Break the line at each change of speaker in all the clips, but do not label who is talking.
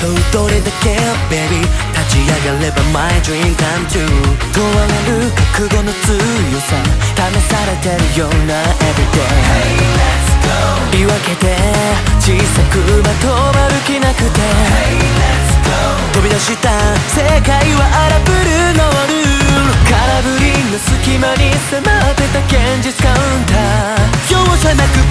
そうどれだけ baby 立ち上がれば my dream come true 問れる覚悟の強さ。試されてるような everyday、hey, 言い訳で小さくまとまる気なくて、hey, 飛び出した世界は荒ぶるノール。空振りの隙間に迫ってた現実カウンター。容赦なく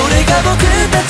それが僕たち